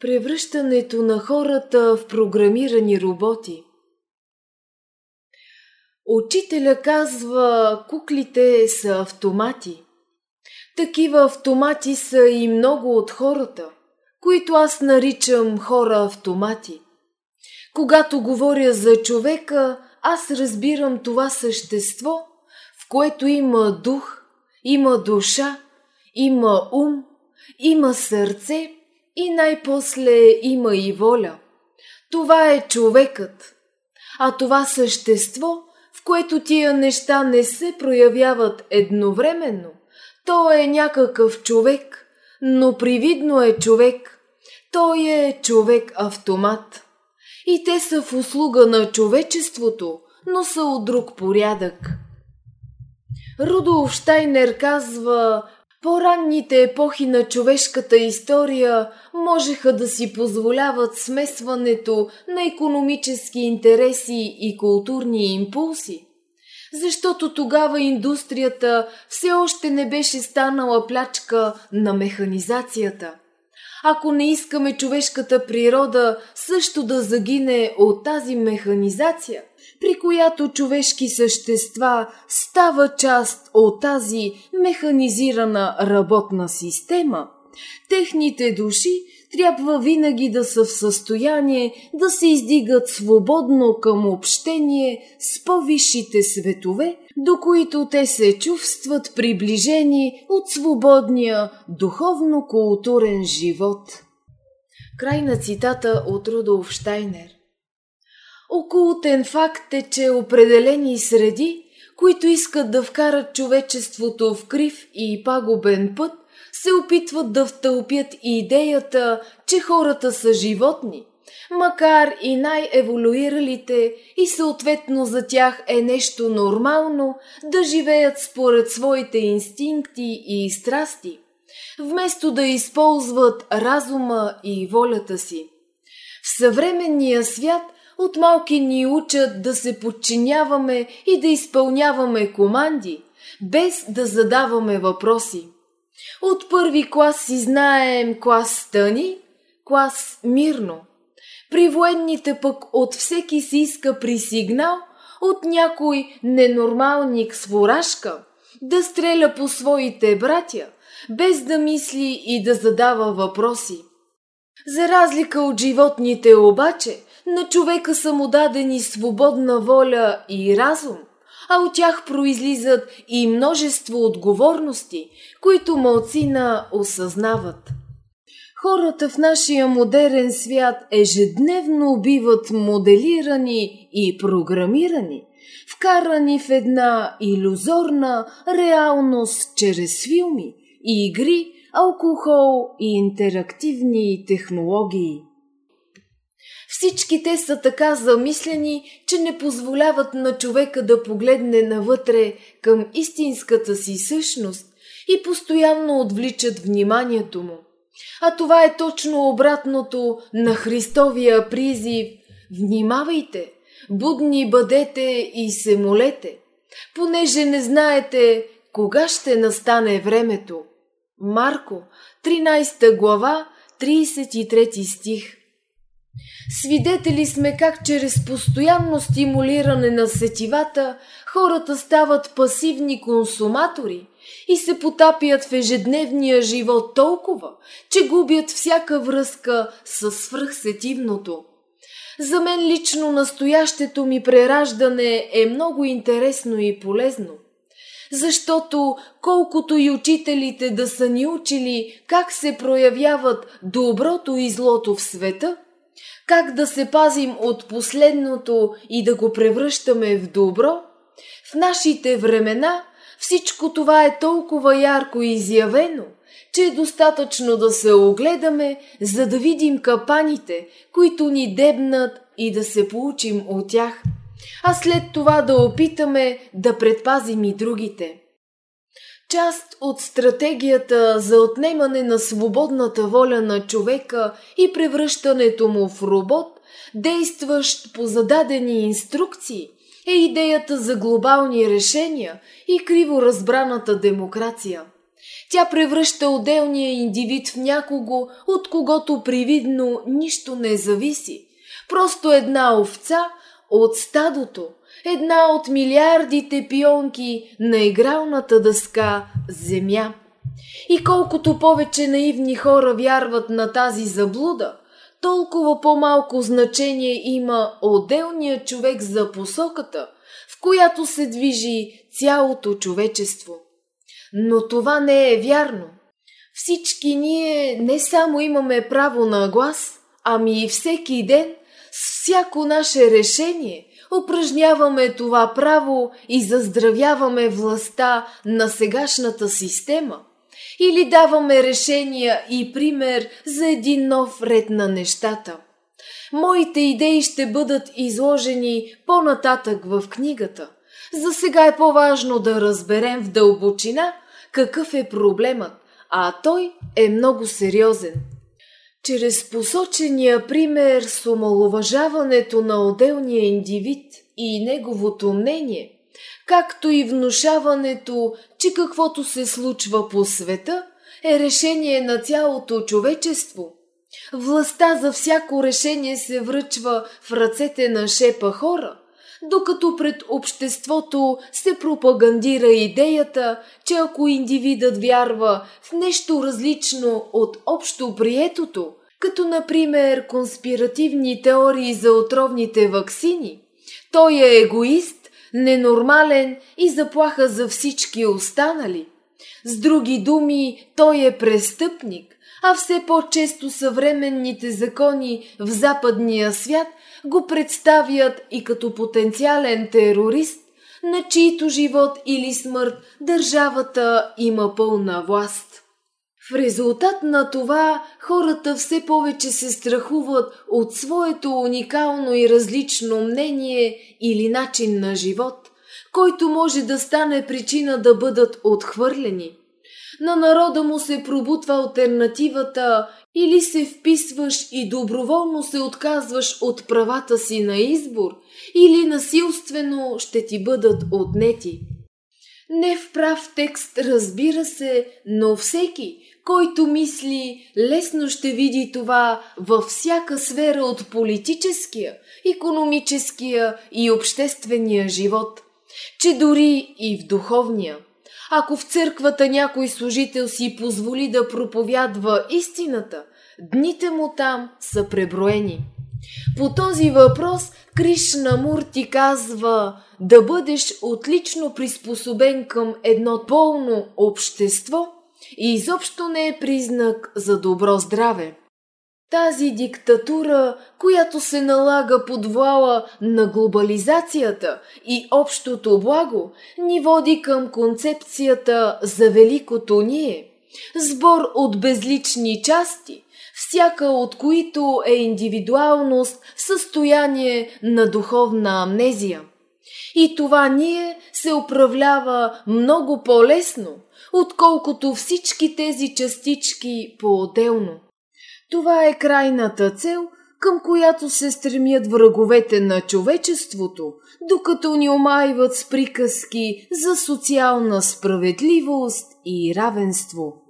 Превръщането на хората в програмирани роботи. Учителя казва, куклите са автомати. Такива автомати са и много от хората, които аз наричам хора автомати. Когато говоря за човека, аз разбирам това същество, в което има дух, има душа, има ум, има сърце и най-после има и воля. Това е човекът. А това същество, в което тия неща не се проявяват едновременно, то е някакъв човек, но привидно е човек. Той е човек-автомат. И те са в услуга на човечеството, но са от друг порядък. Рудолф Штайнер казва, по-ранните епохи на човешката история можеха да си позволяват смесването на економически интереси и културни импулси, защото тогава индустрията все още не беше станала плячка на механизацията. Ако не искаме човешката природа също да загине от тази механизация – при която човешки същества става част от тази механизирана работна система, техните души трябва винаги да са в състояние да се издигат свободно към общение с по-висшите светове, до които те се чувстват приближени от свободния духовно-културен живот. Край на цитата от Рудолф Штайнер. Окултен факт е, че определени среди, които искат да вкарат човечеството в крив и пагубен път, се опитват да втълпят идеята, че хората са животни, макар и най-еволюиралите и съответно за тях е нещо нормално да живеят според своите инстинкти и страсти, вместо да използват разума и волята си. В съвременния свят от малки ни учат да се подчиняваме и да изпълняваме команди, без да задаваме въпроси. От първи клас си знаем клас стъни, клас мирно. При военните пък от всеки си иска при сигнал от някой ненормалник с ворашка да стреля по своите братя, без да мисли и да задава въпроси. За разлика от животните обаче, на човека са му дадени свободна воля и разум, а от тях произлизат и множество отговорности, които малцина осъзнават. Хората в нашия модерен свят ежедневно биват моделирани и програмирани, вкарани в една иллюзорна реалност чрез филми, игри, алкохол и интерактивни технологии. Всички те са така замислени, че не позволяват на човека да погледне навътре към истинската си същност и постоянно отвличат вниманието му. А това е точно обратното на Христовия призив Внимавайте, будни бъдете и се молете, понеже не знаете кога ще настане времето. Марко, 13 глава, 33 стих Свидетели сме как чрез постоянно стимулиране на сетивата хората стават пасивни консуматори и се потапят в ежедневния живот толкова, че губят всяка връзка с свръхсетивното. За мен лично настоящето ми прераждане е много интересно и полезно. Защото колкото и учителите да са ни учили как се проявяват доброто и злото в света – как да се пазим от последното и да го превръщаме в добро? В нашите времена всичко това е толкова ярко изявено, че е достатъчно да се огледаме, за да видим капаните, които ни дебнат и да се получим от тях, а след това да опитаме да предпазим и другите. Част от стратегията за отнемане на свободната воля на човека и превръщането му в робот, действащ по зададени инструкции, е идеята за глобални решения и криво разбраната демокрация. Тя превръща отделния индивид в някого, от когото привидно нищо не зависи. Просто една овца от стадото, една от милиардите пионки на игралната дъска земя. И колкото повече наивни хора вярват на тази заблуда, толкова по-малко значение има отделният човек за посоката, в която се движи цялото човечество. Но това не е вярно. Всички ние не само имаме право на глас, ами и всеки ден с всяко наше решение упражняваме това право и заздравяваме властта на сегашната система – или даваме решения и пример за един нов ред на нещата. Моите идеи ще бъдат изложени по-нататък в книгата. За сега е по-важно да разберем в дълбочина какъв е проблемът, а той е много сериозен. Чрез посочения пример с омалуважаването на отделния индивид и неговото мнение – както и внушаването, че каквото се случва по света е решение на цялото човечество. Властта за всяко решение се връчва в ръцете на шепа хора, докато пред обществото се пропагандира идеята, че ако индивидът вярва в нещо различно от общо приетото, като например конспиративни теории за отровните ваксини, той е егоист ненормален и заплаха за всички останали. С други думи, той е престъпник, а все по-често съвременните закони в западния свят го представят и като потенциален терорист, на чийто живот или смърт държавата има пълна власт. В резултат на това хората все повече се страхуват от своето уникално и различно мнение или начин на живот, който може да стане причина да бъдат отхвърлени. На народа му се пробутва альтернативата или се вписваш и доброволно се отказваш от правата си на избор, или насилствено ще ти бъдат отнети. Не в прав текст, разбира се, но всеки, който мисли, лесно ще види това във всяка сфера от политическия, економическия и обществения живот, че дори и в духовния. Ако в църквата някой служител си позволи да проповядва истината, дните му там са преброени. По този въпрос Кришна Мурти казва да бъдеш отлично приспособен към едно пълно общество и изобщо не е признак за добро здраве. Тази диктатура, която се налага под вала на глобализацията и общото благо, ни води към концепцията за великото ние. Сбор от безлични части, всяка от които е индивидуалност в състояние на духовна амнезия. И това ние се управлява много по-лесно, отколкото всички тези частички по-отделно. Това е крайната цел, към която се стремят враговете на човечеството, докато ни омайват с приказки за социална справедливост и равенство.